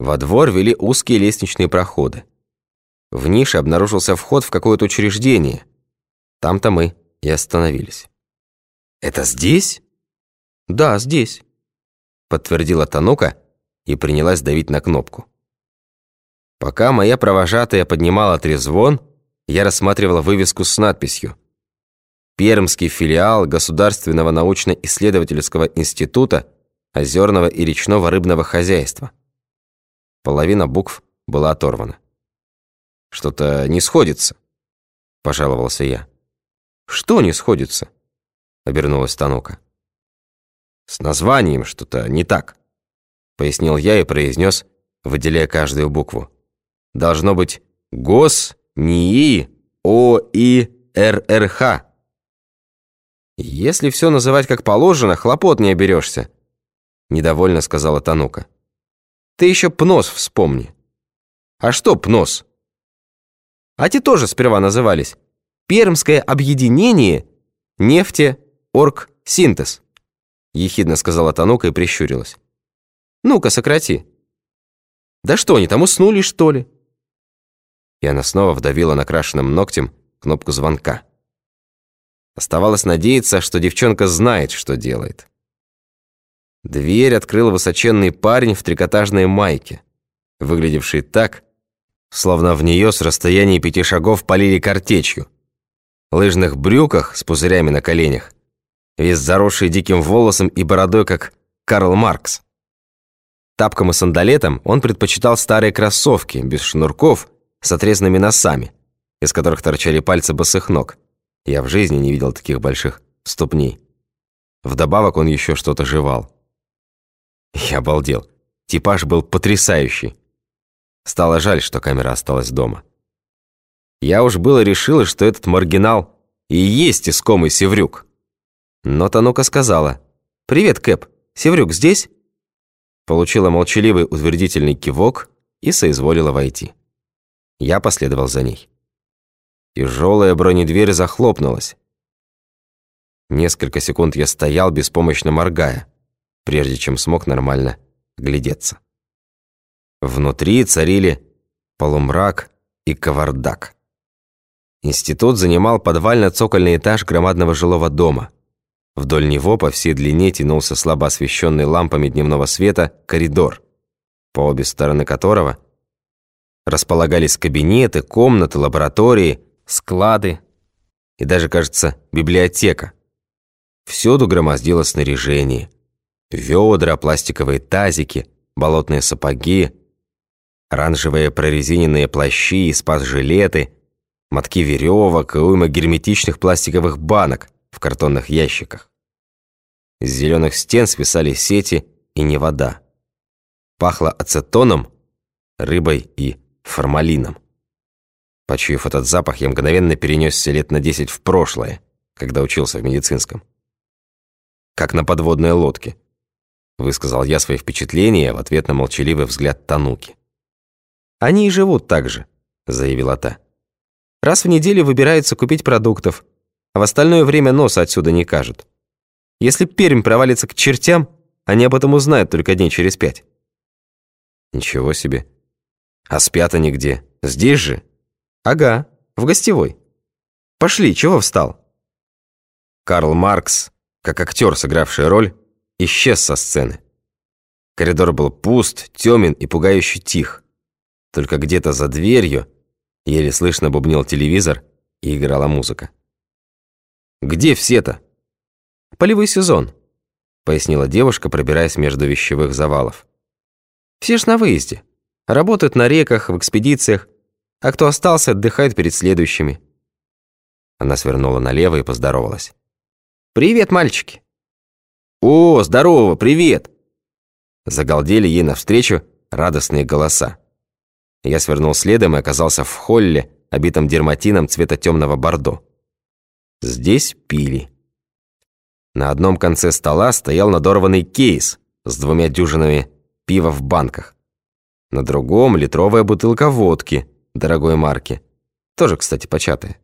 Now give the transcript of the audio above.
Во двор вели узкие лестничные проходы. В нише обнаружился вход в какое-то учреждение. Там-то мы и остановились. «Это здесь?» «Да, здесь», — подтвердила Танука и принялась давить на кнопку. Пока моя провожатая поднимала трезвон, я рассматривала вывеску с надписью «Пермский филиал Государственного научно-исследовательского института озерного и речного рыбного хозяйства». Половина букв была оторвана. «Что-то не сходится», — пожаловался я. «Что не сходится?» — обернулась Танука. «С названием что-то не так», — пояснил я и произнес, выделяя каждую букву. «Должно быть ГОС, НИИ, ОИ, РРХ». «Если все называть как положено, хлопот не оберешься», — недовольно сказала Танука. Ты еще ПНОС вспомни. А что ПНОС? А те тоже сперва назывались Пермское объединение нефтеоргсинтез. Ехидно сказала Танука и прищурилась. Ну-ка, сократи. Да что, они там уснули, что ли? И она снова вдавила накрашенным ногтем кнопку звонка. Оставалось надеяться, что девчонка знает, что делает. Дверь открыл высоченный парень в трикотажной майке, выглядевший так, словно в нее с расстояния пяти шагов полили картечью. Лыжных брюках с пузырями на коленях, весь заросший диким волосом и бородой, как Карл Маркс. Тапком и сандалетом он предпочитал старые кроссовки, без шнурков, с отрезанными носами, из которых торчали пальцы босых ног. Я в жизни не видел таких больших ступней. Вдобавок он еще что-то жевал. Я обалдел. Типаж был потрясающий. Стало жаль, что камера осталась дома. Я уж было решила, что этот маргинал и есть искомый Севрюк. Но Танука сказала, «Привет, Кэп, Севрюк здесь?» Получила молчаливый утвердительный кивок и соизволила войти. Я последовал за ней. Тяжелая бронедверь захлопнулась. Несколько секунд я стоял, беспомощно моргая прежде чем смог нормально глядеться. Внутри царили полумрак и кавардак. Институт занимал подвально-цокольный этаж громадного жилого дома. Вдоль него по всей длине тянулся слабо освещенный лампами дневного света коридор, по обе стороны которого располагались кабинеты, комнаты, лаборатории, склады и даже, кажется, библиотека. Всюду громоздило снаряжение – Ведра, пластиковые тазики, болотные сапоги, оранжевые прорезиненные плащи и спас-жилеты, мотки веревок и уйма герметичных пластиковых банок в картонных ящиках. С зеленых стен свисали сети и не вода. Пахло ацетоном, рыбой и формалином. Почуяв этот запах, я мгновенно перенесся лет на десять в прошлое, когда учился в медицинском. Как на подводной лодке – Высказал я свои впечатления в ответ на молчаливый взгляд Тануки. «Они и живут так же», — заявила та. «Раз в неделю выбираются купить продуктов, а в остальное время носа отсюда не кажут. Если Пермь провалится к чертям, они об этом узнают только дней через пять». «Ничего себе. А спят они где? Здесь же?» «Ага, в гостевой. Пошли, чего встал?» Карл Маркс, как актер, сыгравший роль, исчез со сцены. Коридор был пуст, темен и пугающе тих. Только где-то за дверью еле слышно бубнил телевизор и играла музыка. «Где все-то?» «Полевой сезон», — пояснила девушка, пробираясь между вещевых завалов. «Все ж на выезде. Работают на реках, в экспедициях, а кто остался, отдыхает перед следующими». Она свернула налево и поздоровалась. «Привет, мальчики!» «О, здорово, привет!» Загалдели ей навстречу радостные голоса. Я свернул следом и оказался в холле, обитом дерматином цвета темного бордо. Здесь пили. На одном конце стола стоял надорванный кейс с двумя дюжинами пива в банках. На другом литровая бутылка водки дорогой марки, тоже, кстати, початая.